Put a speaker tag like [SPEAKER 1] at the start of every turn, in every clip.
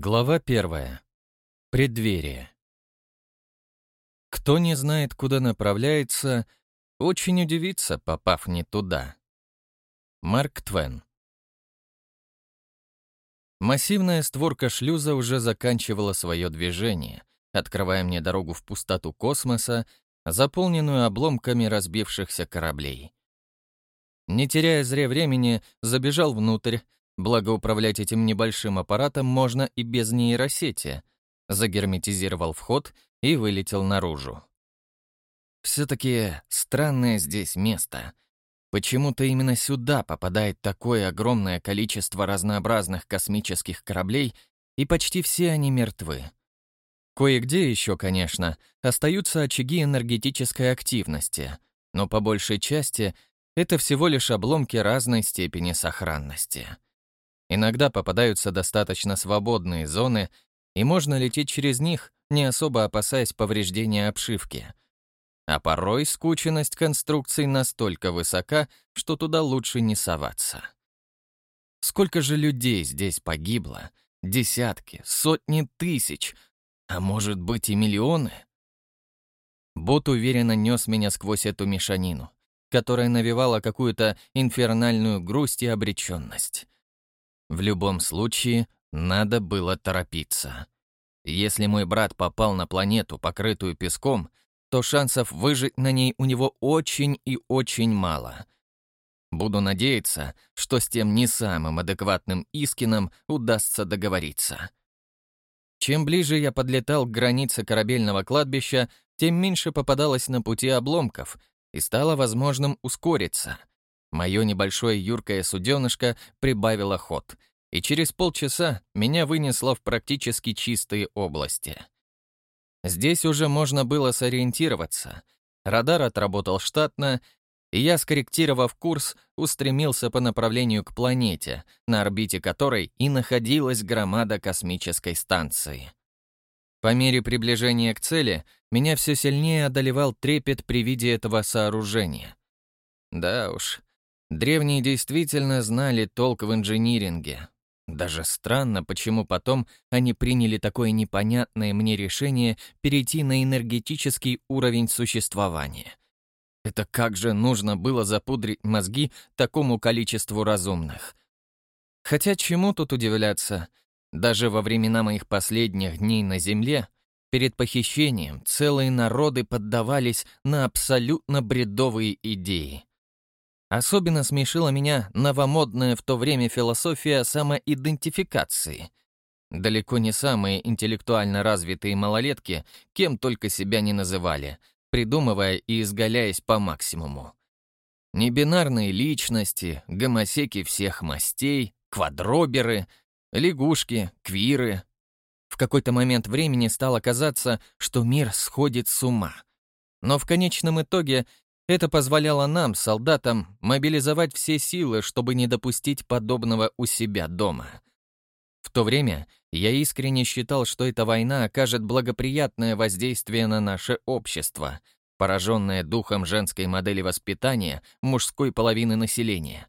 [SPEAKER 1] Глава первая. Преддверие. Кто не знает, куда направляется, очень удивится, попав не туда. Марк Твен. Массивная створка шлюза уже заканчивала свое движение, открывая мне дорогу в пустоту космоса, заполненную обломками разбившихся кораблей. Не теряя зря времени, забежал внутрь, Благо управлять этим небольшим аппаратом можно и без нейросети. Загерметизировал вход и вылетел наружу. Все-таки странное здесь место. Почему-то именно сюда попадает такое огромное количество разнообразных космических кораблей, и почти все они мертвы. Кое-где еще, конечно, остаются очаги энергетической активности, но по большей части это всего лишь обломки разной степени сохранности. Иногда попадаются достаточно свободные зоны, и можно лететь через них, не особо опасаясь повреждения обшивки. А порой скученность конструкций настолько высока, что туда лучше не соваться. Сколько же людей здесь погибло? Десятки, сотни тысяч, а может быть и миллионы? Бот уверенно нес меня сквозь эту мешанину, которая навевала какую-то инфернальную грусть и обреченность. В любом случае, надо было торопиться. Если мой брат попал на планету, покрытую песком, то шансов выжить на ней у него очень и очень мало. Буду надеяться, что с тем не самым адекватным Искином удастся договориться. Чем ближе я подлетал к границе корабельного кладбища, тем меньше попадалось на пути обломков, и стало возможным ускориться. Мое небольшое юркое суденышко прибавило ход, и через полчаса меня вынесло в практически чистые области. Здесь уже можно было сориентироваться. Радар отработал штатно, и я, скорректировав курс, устремился по направлению к планете, на орбите которой и находилась громада космической станции. По мере приближения к цели меня все сильнее одолевал трепет при виде этого сооружения. Да уж, Древние действительно знали толк в инжиниринге. Даже странно, почему потом они приняли такое непонятное мне решение перейти на энергетический уровень существования. Это как же нужно было запудрить мозги такому количеству разумных? Хотя чему тут удивляться? Даже во времена моих последних дней на Земле перед похищением целые народы поддавались на абсолютно бредовые идеи. Особенно смешила меня новомодная в то время философия самоидентификации. Далеко не самые интеллектуально развитые малолетки кем только себя не называли, придумывая и изгаляясь по максимуму. Небинарные личности, гомосеки всех мастей, квадроберы, лягушки, квиры. В какой-то момент времени стало казаться, что мир сходит с ума. Но в конечном итоге это позволяло нам, солдатам, мобилизовать все силы, чтобы не допустить подобного у себя дома. В то время я искренне считал, что эта война окажет благоприятное воздействие на наше общество, пораженное духом женской модели воспитания мужской половины населения.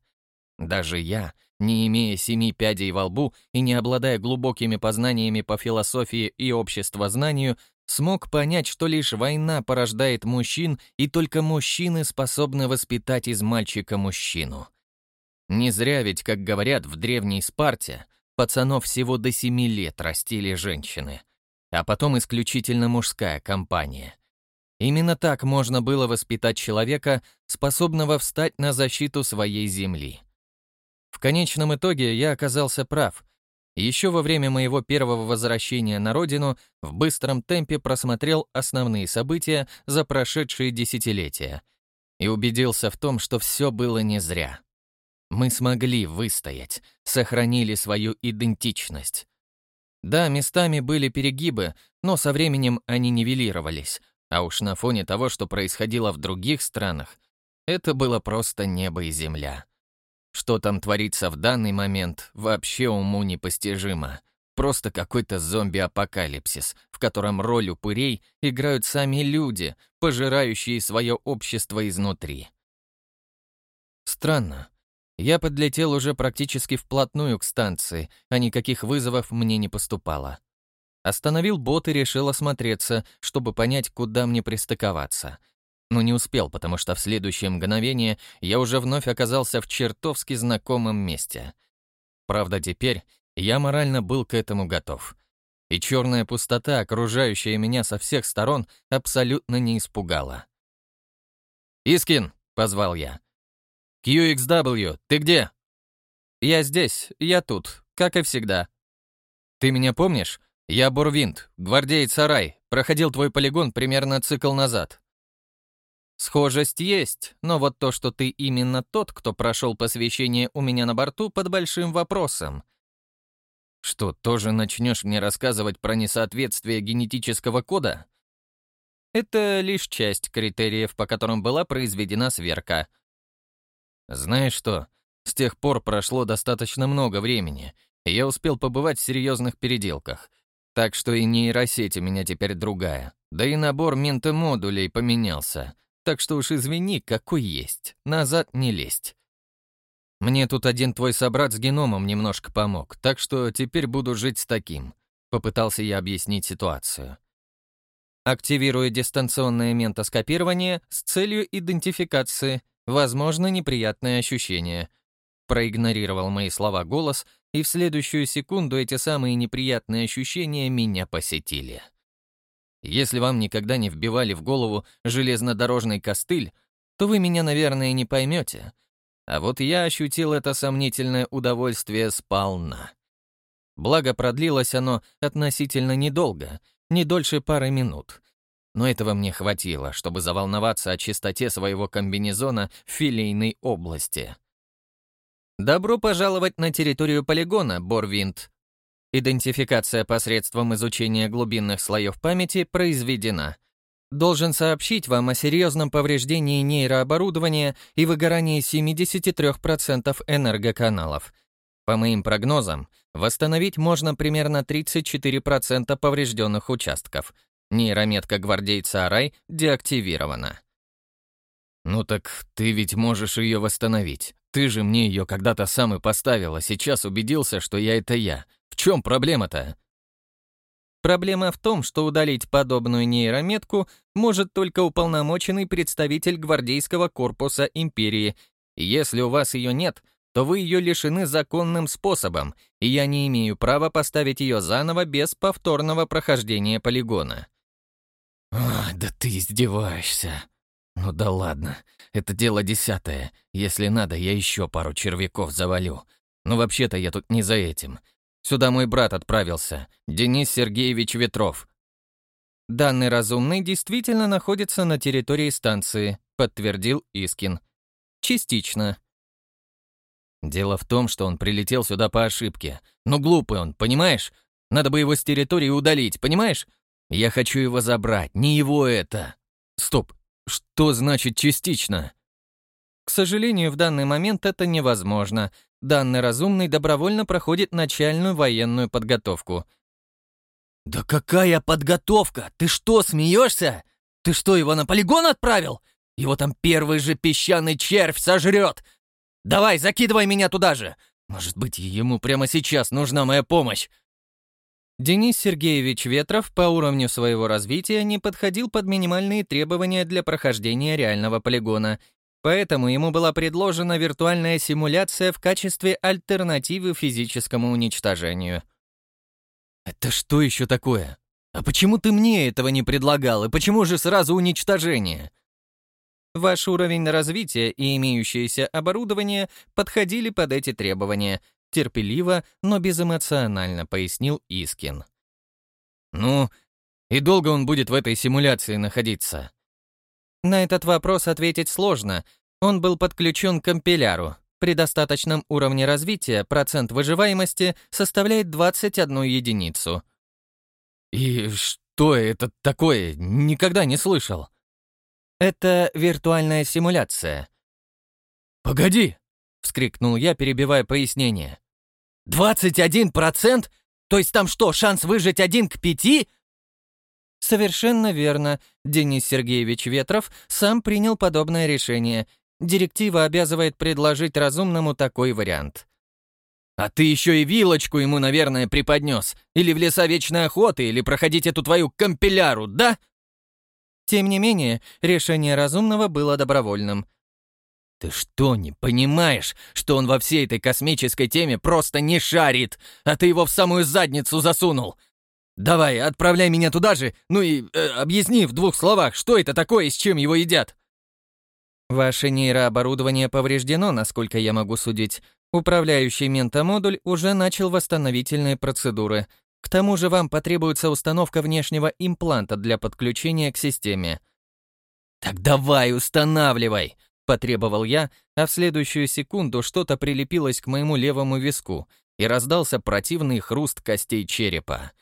[SPEAKER 1] Даже я, не имея семи пядей во лбу и не обладая глубокими познаниями по философии и обществознанию, смог понять, что лишь война порождает мужчин, и только мужчины способны воспитать из мальчика мужчину. Не зря ведь, как говорят в древней Спарте, пацанов всего до семи лет растили женщины, а потом исключительно мужская компания. Именно так можно было воспитать человека, способного встать на защиту своей земли. В конечном итоге я оказался прав, еще во время моего первого возвращения на родину в быстром темпе просмотрел основные события за прошедшие десятилетия и убедился в том, что все было не зря. Мы смогли выстоять, сохранили свою идентичность. Да, местами были перегибы, но со временем они нивелировались, а уж на фоне того, что происходило в других странах, это было просто небо и земля. Что там творится в данный момент, вообще уму непостижимо. Просто какой-то зомби-апокалипсис, в котором роль упырей играют сами люди, пожирающие свое общество изнутри. Странно. Я подлетел уже практически вплотную к станции, а никаких вызовов мне не поступало. Остановил бот и решил осмотреться, чтобы понять, куда мне пристыковаться. Но не успел, потому что в следующее мгновение я уже вновь оказался в чертовски знакомом месте. Правда, теперь я морально был к этому готов. И черная пустота, окружающая меня со всех сторон, абсолютно не испугала. «Искин!» — позвал я. «QXW, ты где?» «Я здесь, я тут, как и всегда». «Ты меня помнишь? Я Бурвинт, гвардеец Сарай, проходил твой полигон примерно цикл назад». Схожесть есть, но вот то, что ты именно тот, кто прошел посвящение у меня на борту, под большим вопросом. Что, тоже начнешь мне рассказывать про несоответствие генетического кода? Это лишь часть критериев, по которым была произведена сверка. Знаешь что, с тех пор прошло достаточно много времени, и я успел побывать в серьезных переделках, так что и нейросеть у меня теперь другая, да и набор ментомодулей поменялся — так что уж извини, какой есть. Назад не лезть. Мне тут один твой собрат с геномом немножко помог, так что теперь буду жить с таким. Попытался я объяснить ситуацию. Активирую дистанционное ментоскопирование с целью идентификации. Возможно, неприятные ощущения. Проигнорировал мои слова голос, и в следующую секунду эти самые неприятные ощущения меня посетили. Если вам никогда не вбивали в голову железнодорожный костыль, то вы меня, наверное, не поймете. А вот я ощутил это сомнительное удовольствие сполна. Благо, продлилось оно относительно недолго, не дольше пары минут. Но этого мне хватило, чтобы заволноваться о чистоте своего комбинезона в филейной области. «Добро пожаловать на территорию полигона, Борвинд», Идентификация посредством изучения глубинных слоев памяти произведена. Должен сообщить вам о серьезном повреждении нейрооборудования и выгорании 73% энергоканалов. По моим прогнозам, восстановить можно примерно 34% поврежденных участков. Нейрометка гвардейца Арай деактивирована. «Ну так ты ведь можешь ее восстановить. Ты же мне ее когда-то сам и поставил, а сейчас убедился, что я — это я», чем проблема-то? Проблема в том, что удалить подобную нейрометку может только уполномоченный представитель гвардейского корпуса империи. И если у вас ее нет, то вы ее лишены законным способом, и я не имею права поставить ее заново без повторного прохождения полигона. «А, да ты издеваешься. Ну да ладно, это дело десятое. Если надо, я еще пару червяков завалю. Но вообще-то я тут не за этим. Сюда мой брат отправился, Денис Сергеевич Ветров. Данный разумный действительно находится на территории станции, подтвердил Искин. Частично. Дело в том, что он прилетел сюда по ошибке. Но глупый он, понимаешь? Надо бы его с территории удалить, понимаешь? Я хочу его забрать, не его это. Стоп, что значит частично? К сожалению, в данный момент это невозможно. Данный разумный добровольно проходит начальную военную подготовку. «Да какая подготовка? Ты что, смеешься? Ты что, его на полигон отправил? Его там первый же песчаный червь сожрет! Давай, закидывай меня туда же! Может быть, ему прямо сейчас нужна моя помощь!» Денис Сергеевич Ветров по уровню своего развития не подходил под минимальные требования для прохождения реального полигона Поэтому ему была предложена виртуальная симуляция в качестве альтернативы физическому уничтожению. «Это что еще такое? А почему ты мне этого не предлагал, и почему же сразу уничтожение?» Ваш уровень развития и имеющееся оборудование подходили под эти требования, терпеливо, но безэмоционально пояснил Искин. «Ну, и долго он будет в этой симуляции находиться?» На этот вопрос ответить сложно. Он был подключен к компиляру. При достаточном уровне развития процент выживаемости составляет 21 единицу. И что это такое? Никогда не слышал. Это виртуальная симуляция. «Погоди!» — вскрикнул я, перебивая пояснение. «21%? То есть там что, шанс выжить один к пяти?» Совершенно верно. Денис Сергеевич Ветров сам принял подобное решение. Директива обязывает предложить разумному такой вариант. А ты еще и вилочку ему, наверное, преподнес. Или в леса вечной охоты, или проходить эту твою компиляру, да? Тем не менее, решение разумного было добровольным. Ты что, не понимаешь, что он во всей этой космической теме просто не шарит, а ты его в самую задницу засунул? Давай, отправляй меня туда же, ну и э, объясни в двух словах, что это такое и с чем его едят. Ваше нейрооборудование повреждено, насколько я могу судить. Управляющий ментомодуль уже начал восстановительные процедуры. К тому же вам потребуется установка внешнего импланта для подключения к системе. «Так давай, устанавливай!» — потребовал я, а в следующую секунду что-то прилепилось к моему левому виску, и раздался противный хруст костей черепа.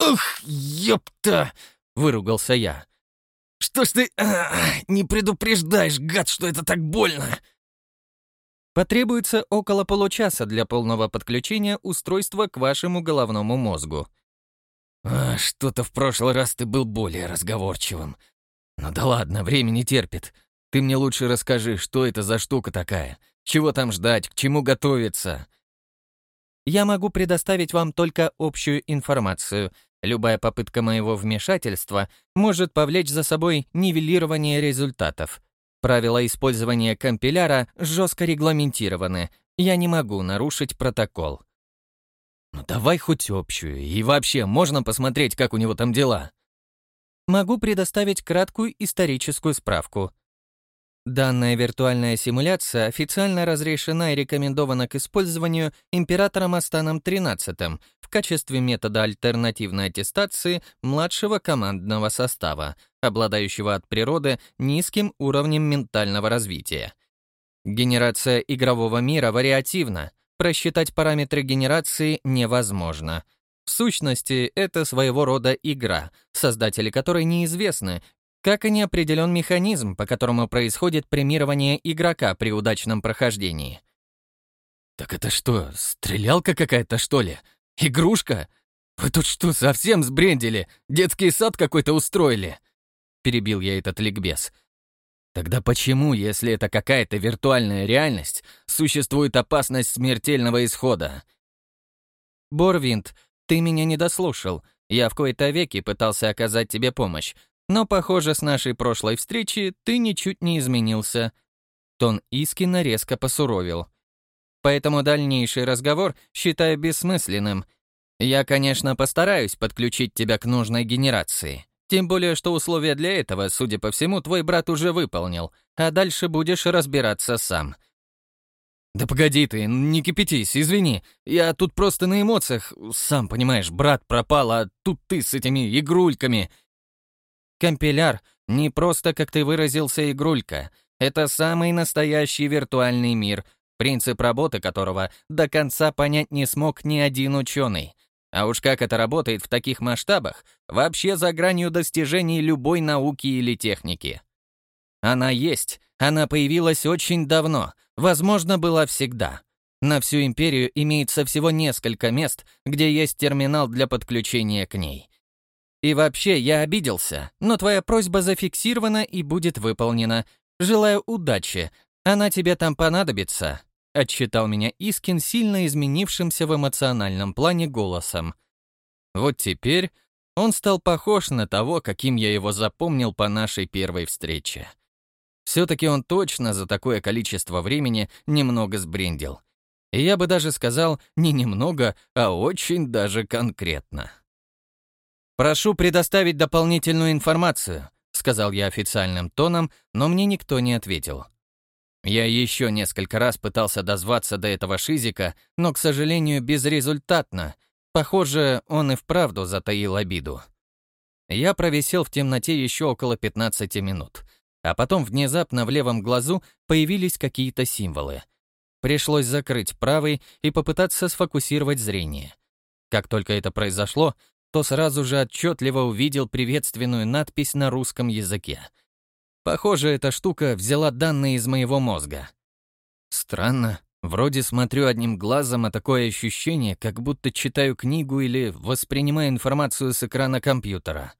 [SPEAKER 1] «Ух, ёпта!» — выругался я. «Что ж ты а, не предупреждаешь, гад, что это так больно?» Потребуется около получаса для полного подключения устройства к вашему головному мозгу. А, что-то в прошлый раз ты был более разговорчивым. Ну да ладно, время не терпит. Ты мне лучше расскажи, что это за штука такая? Чего там ждать, к чему готовиться? Я могу предоставить вам только общую информацию. Любая попытка моего вмешательства может повлечь за собой нивелирование результатов. Правила использования компиляра жестко регламентированы. Я не могу нарушить протокол. Ну давай хоть общую. И вообще, можно посмотреть, как у него там дела? Могу предоставить краткую историческую справку. Данная виртуальная симуляция официально разрешена и рекомендована к использованию императором Астаном XIII в качестве метода альтернативной аттестации младшего командного состава, обладающего от природы низким уровнем ментального развития. Генерация игрового мира вариативна, просчитать параметры генерации невозможно. В сущности, это своего рода игра, создатели которой неизвестны, как и не определен механизм, по которому происходит премирование игрока при удачном прохождении. «Так это что, стрелялка какая-то, что ли? Игрушка? Вы тут что, совсем сбрендили? Детский сад какой-то устроили?» Перебил я этот ликбез. Тогда почему, если это какая-то виртуальная реальность, существует опасность смертельного исхода? Борвинд, ты меня не дослушал. Я в кои-то веки пытался оказать тебе помощь, но, похоже, с нашей прошлой встречи ты ничуть не изменился. Тон Искина резко посуровил. Поэтому дальнейший разговор считаю бессмысленным. Я, конечно, постараюсь подключить тебя к нужной генерации. Тем более, что условия для этого, судя по всему, твой брат уже выполнил, а дальше будешь разбираться сам. «Да погоди ты, не кипятись, извини. Я тут просто на эмоциях. Сам понимаешь, брат пропал, а тут ты с этими игрульками. Компиляр — не просто, как ты выразился, игрулька. Это самый настоящий виртуальный мир, принцип работы которого до конца понять не смог ни один ученый. А уж как это работает в таких масштабах, вообще за гранью достижений любой науки или техники. Она есть, она появилась очень давно, возможно, была всегда. На всю империю имеется всего несколько мест, где есть терминал для подключения к ней. И вообще, я обиделся, но твоя просьба зафиксирована и будет выполнена. Желаю удачи. Она тебе там понадобится», — отчитал меня Искин сильно изменившимся в эмоциональном плане голосом. Вот теперь он стал похож на того, каким я его запомнил по нашей первой встрече. Все-таки он точно за такое количество времени немного сбрендил. И я бы даже сказал, не немного, а очень даже конкретно. «Прошу предоставить дополнительную информацию», — сказал я официальным тоном, но мне никто не ответил. Я еще несколько раз пытался дозваться до этого шизика, но, к сожалению, безрезультатно. Похоже, он и вправду затаил обиду. Я провисел в темноте еще около 15 минут, а потом внезапно в левом глазу появились какие-то символы. Пришлось закрыть правый и попытаться сфокусировать зрение. Как только это произошло, то сразу же отчетливо увидел приветственную надпись на русском языке. Похоже, эта штука взяла данные из моего мозга. Странно. Вроде смотрю одним глазом, а такое ощущение, как будто читаю книгу или воспринимаю информацию с экрана компьютера.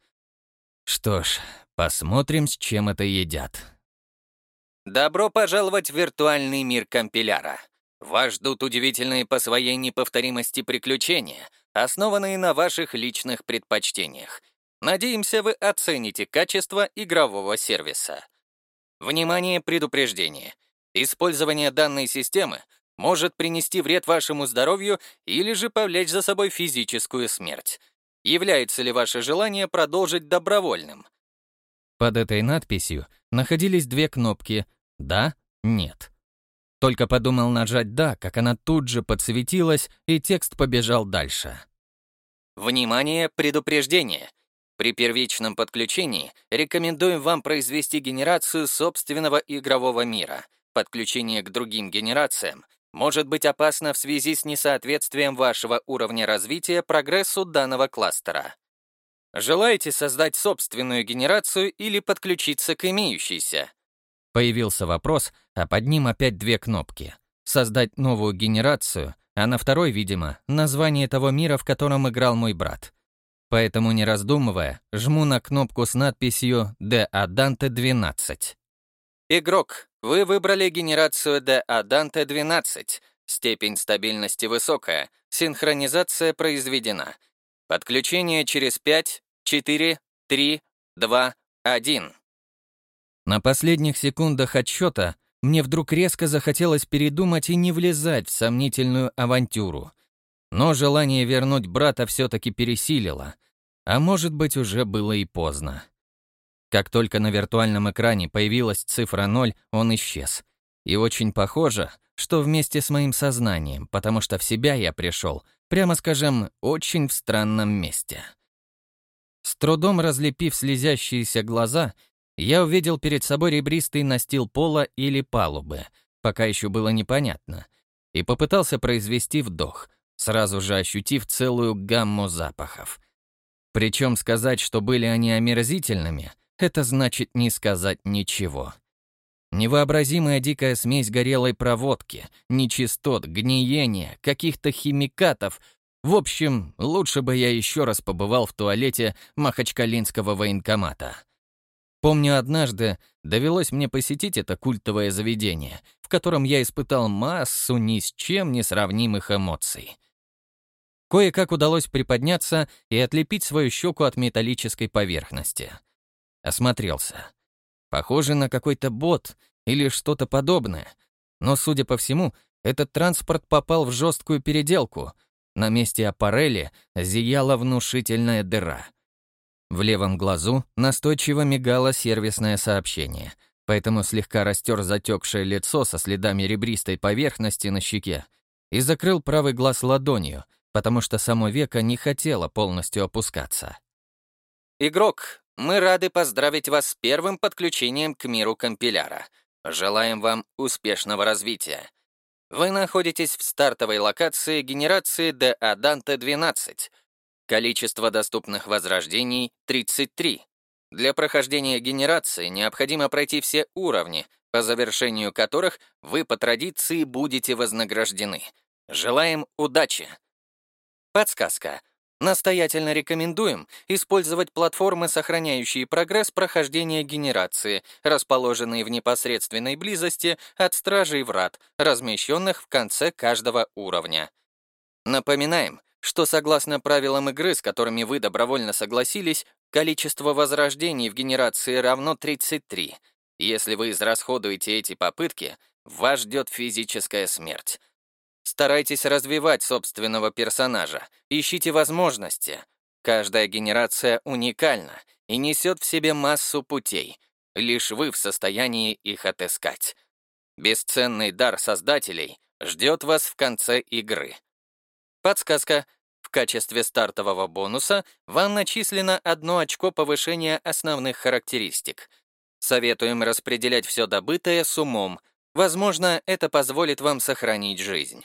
[SPEAKER 1] Что ж, посмотрим, с чем это едят. Добро пожаловать в виртуальный мир компиляра. Вас ждут удивительные по своей неповторимости приключения, основанные на ваших личных предпочтениях. Надеемся, вы оцените качество игрового сервиса. Внимание, предупреждение. Использование данной системы может принести вред вашему здоровью или же повлечь за собой физическую смерть. Является ли ваше желание продолжить добровольным? Под этой надписью находились две кнопки «Да», «Нет». Только подумал нажать «Да», как она тут же подсветилась, и текст побежал дальше. Внимание, предупреждение. При первичном подключении рекомендуем вам произвести генерацию собственного игрового мира. Подключение к другим генерациям может быть опасно в связи с несоответствием вашего уровня развития прогрессу данного кластера. Желаете создать собственную генерацию или подключиться к имеющейся? Появился вопрос, а под ним опять две кнопки. Создать новую генерацию, а на второй, видимо, название того мира, в котором играл мой брат. Поэтому, не раздумывая, жму на кнопку с надписью «De Adante 12». Игрок, вы выбрали генерацию De Adante 12. Степень стабильности высокая, синхронизация произведена. Подключение через 5, 4, 3, 2, 1. На последних секундах отсчета мне вдруг резко захотелось передумать и не влезать в сомнительную авантюру. Но желание вернуть брата все-таки пересилило, а может быть уже было и поздно. Как только на виртуальном экране появилась цифра 0, он исчез. И очень похоже, что вместе с моим сознанием, потому что в себя я пришел, прямо скажем, очень в странном месте. С трудом разлепив слезящиеся глаза, я увидел перед собой ребристый настил пола или палубы, пока еще было непонятно, и попытался произвести вдох, сразу же ощутив целую гамму запахов. Причем сказать, что были они омерзительными, это значит не сказать ничего. Невообразимая дикая смесь горелой проводки, нечистот, гниения, каких-то химикатов. В общем, лучше бы я еще раз побывал в туалете Махачкалинского военкомата. Помню, однажды довелось мне посетить это культовое заведение, в котором я испытал массу ни с чем не сравнимых эмоций. Кое-как удалось приподняться и отлепить свою щеку от металлической поверхности. Осмотрелся. Похоже на какой-то бот или что-то подобное. Но, судя по всему, этот транспорт попал в жесткую переделку. На месте аппарели зияла внушительная дыра — в левом глазу настойчиво мигало сервисное сообщение, поэтому слегка растер затекшее лицо со следами ребристой поверхности на щеке и закрыл правый глаз ладонью, потому что само веко не хотело полностью опускаться. «Игрок, мы рады поздравить вас с первым подключением к миру компиляра. Желаем вам успешного развития. Вы находитесь в стартовой локации генерации DA Dante 12, Количество доступных возрождений — 33. Для прохождения генерации необходимо пройти все уровни, по завершению которых вы по традиции будете вознаграждены. Желаем удачи! Подсказка. Настоятельно рекомендуем использовать платформы, сохраняющие прогресс прохождения генерации, расположенные в непосредственной близости от стражей врат, размещенных в конце каждого уровня. Напоминаем, что согласно правилам игры, с которыми вы добровольно согласились, количество возрождений в генерации равно 33. Если вы израсходуете эти попытки, вас ждет физическая смерть. Старайтесь развивать собственного персонажа, ищите возможности. Каждая генерация уникальна и несет в себе массу путей. Лишь вы в состоянии их отыскать. Бесценный дар создателей ждет вас в конце игры. Подсказка. В качестве стартового бонуса вам начислено одно очко повышения основных характеристик. Советуем распределять все добытое с умом. Возможно, это позволит вам сохранить жизнь.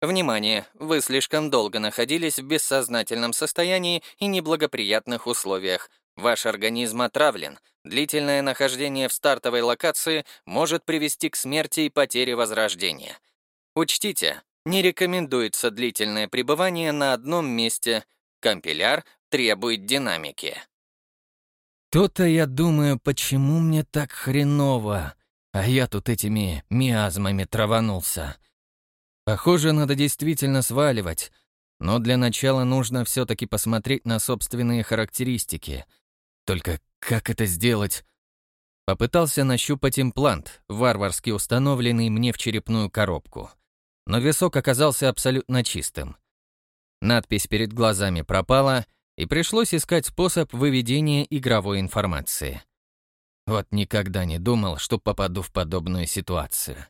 [SPEAKER 1] Внимание! Вы слишком долго находились в бессознательном состоянии и неблагоприятных условиях. Ваш организм отравлен. Длительное нахождение в стартовой локации может привести к смерти и потере возрождения. Учтите, не рекомендуется длительное пребывание на одном месте. Компиляр требует динамики. То-то я думаю, почему мне так хреново. а я тут этими миазмами траванулся. Похоже, надо действительно сваливать, но для начала нужно все-таки посмотреть на собственные характеристики. Только как это сделать? Попытался нащупать имплант, варварски установленный мне в черепную коробку. Но висок оказался абсолютно чистым. Надпись перед глазами пропала, и пришлось искать способ выведения игровой информации. Вот никогда не думал, что попаду в подобную ситуацию.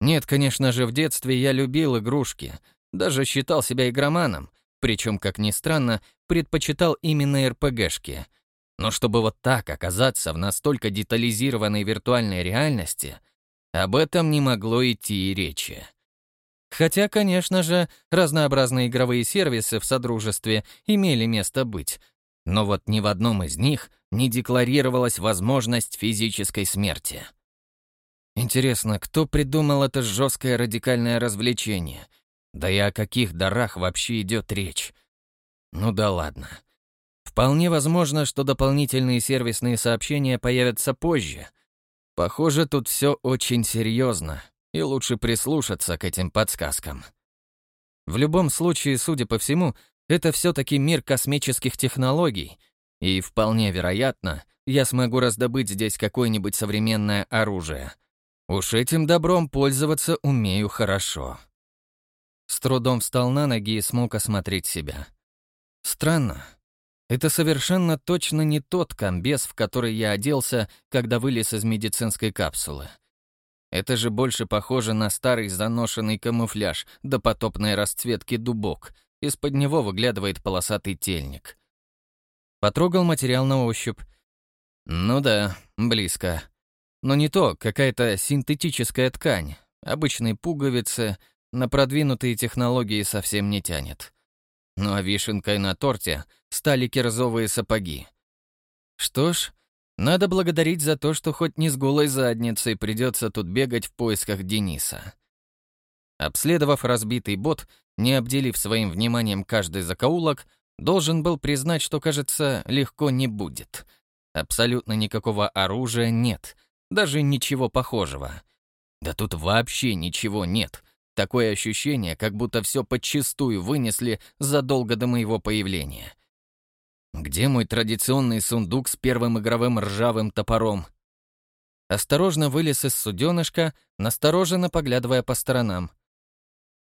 [SPEAKER 1] Нет, конечно же, в детстве я любил игрушки, даже считал себя игроманом, причем, как ни странно, предпочитал именно РПГшки. Но чтобы вот так оказаться в настолько детализированной виртуальной реальности, об этом не могло идти и речи. Хотя, конечно же, разнообразные игровые сервисы в Содружестве имели место быть, но вот ни в одном из них не декларировалась возможность физической смерти. Интересно, кто придумал это жесткое радикальное развлечение? Да и о каких дарах вообще идет речь? Ну да ладно. Вполне возможно, что дополнительные сервисные сообщения появятся позже. Похоже, тут все очень серьезно, и лучше прислушаться к этим подсказкам. В любом случае, судя по всему, это все-таки мир космических технологий, и вполне вероятно, я смогу раздобыть здесь какое-нибудь современное оружие. Уж этим добром пользоваться умею хорошо. С трудом встал на ноги и смог осмотреть себя. Странно. Это совершенно точно не тот комбез, в который я оделся, когда вылез из медицинской капсулы. Это же больше похоже на старый заношенный камуфляж до потопной расцветки дубок. Из-под него выглядывает полосатый тельник. Потрогал материал на ощупь. Ну да, близко. Но не то, какая-то синтетическая ткань. Обычные пуговицы на продвинутые технологии совсем не тянет. Ну а вишенкой на торте стали кирзовые сапоги. Что ж, надо благодарить за то, что хоть не с голой задницей придется тут бегать в поисках Дениса. Обследовав разбитый бот, не обделив своим вниманием каждый закоулок, должен был признать, что, кажется, легко не будет. Абсолютно никакого оружия нет, даже ничего похожего. Да тут вообще ничего нет. Такое ощущение, как будто все подчистую вынесли задолго до моего появления. Где мой традиционный сундук с первым игровым ржавым топором? Осторожно вылез из суденышка, настороженно поглядывая по сторонам.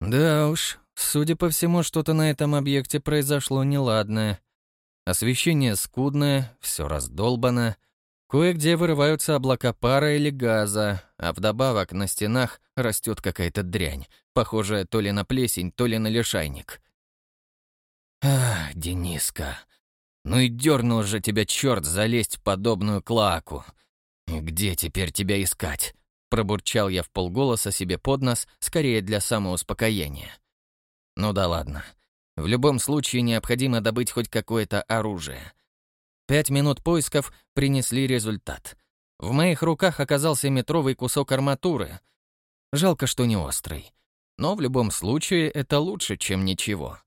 [SPEAKER 1] Да уж, судя по всему, что-то на этом объекте произошло неладное. Освещение скудное, все раздолбано. Кое-где вырываются облака пара или газа, а вдобавок на стенах растет какая-то дрянь, похожая то ли на плесень, то ли на лишайник. Ах, Дениска, ну и дернул же тебя черт залезть в подобную клаку. Где теперь тебя искать? Пробурчал я в полголоса себе под нос, скорее для самоуспокоения. Ну да ладно. В любом случае необходимо добыть хоть какое-то оружие. Пять минут поисков принесли результат. В моих руках оказался метровый кусок арматуры. Жалко, что не острый. Но в любом случае это лучше, чем ничего.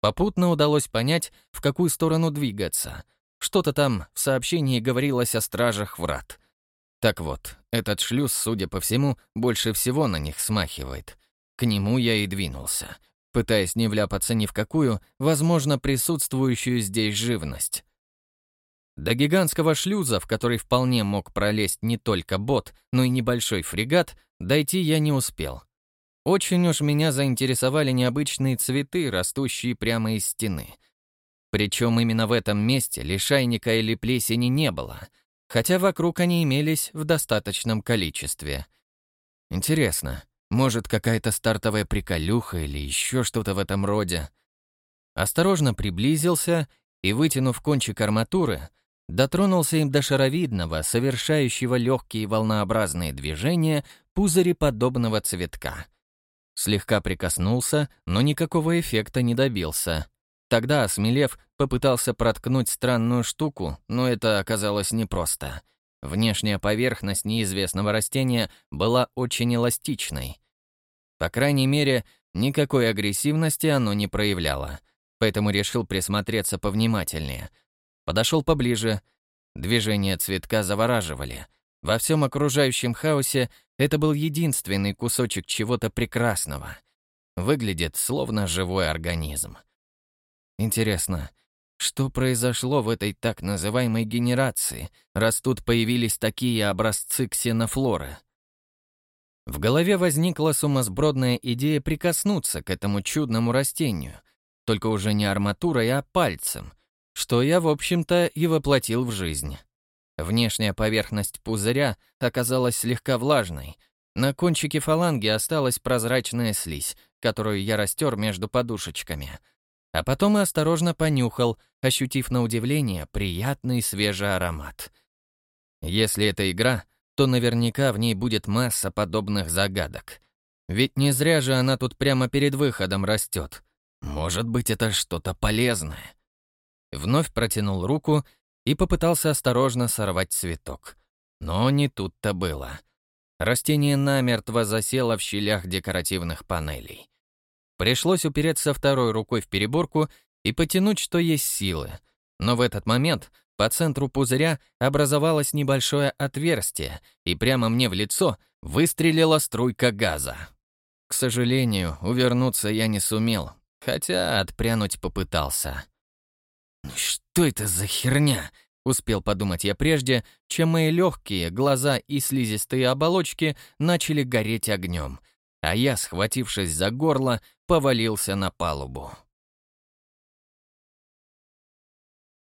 [SPEAKER 1] Попутно удалось понять, в какую сторону двигаться. Что-то там в сообщении говорилось о стражах врат. Так вот, этот шлюз, судя по всему, больше всего на них смахивает. К нему я и двинулся, пытаясь не вляпаться ни в какую, возможно, присутствующую здесь живность. До гигантского шлюза, в который вполне мог пролезть не только бот, но и небольшой фрегат, дойти я не успел. Очень уж меня заинтересовали необычные цветы, растущие прямо из стены. Причем именно в этом месте лишайника или плесени не было, хотя вокруг они имелись в достаточном количестве. Интересно, может, какая-то стартовая приколюха или еще что-то в этом роде? Осторожно приблизился и, вытянув кончик арматуры, дотронулся им до шаровидного, совершающего легкие волнообразные движения пузыреподобного цветка — Слегка прикоснулся, но никакого эффекта не добился. Тогда, осмелев, попытался проткнуть странную штуку, но это оказалось непросто. Внешняя поверхность неизвестного растения была очень эластичной. По крайней мере, никакой агрессивности оно не проявляло, поэтому решил присмотреться повнимательнее. Подошел поближе. Движения цветка завораживали. Во всем окружающем хаосе это был единственный кусочек чего-то прекрасного. Выглядит словно живой организм. Интересно, что произошло в этой так называемой генерации, раз тут появились такие образцы ксенофлоры? В голове возникла сумасбродная идея прикоснуться к этому чудному растению, только уже не арматурой, а пальцем, что я, в общем-то, и воплотил в жизнь. Внешняя поверхность пузыря оказалась слегка влажной. На кончике фаланги осталась прозрачная слизь, которую я растер между подушечками. А потом и осторожно понюхал, ощутив на удивление приятный свежий аромат. Если это игра, то наверняка в ней будет масса подобных загадок. Ведь не зря же она тут прямо перед выходом растет. Может быть, это что-то полезное. Вновь протянул руку и попытался осторожно сорвать цветок. Но не тут-то было. Растение намертво засело в щелях декоративных панелей. Пришлось упереться второй рукой в переборку и потянуть, что есть силы. Но в этот момент по центру пузыря образовалось небольшое отверстие, и прямо мне в лицо выстрелила струйка газа. К сожалению, увернуться я не сумел, хотя отпрянуть попытался. «Ну что это за херня?» — успел подумать я прежде, чем мои легкие, глаза и слизистые оболочки начали гореть огнем, а я, схватившись за горло, повалился на палубу.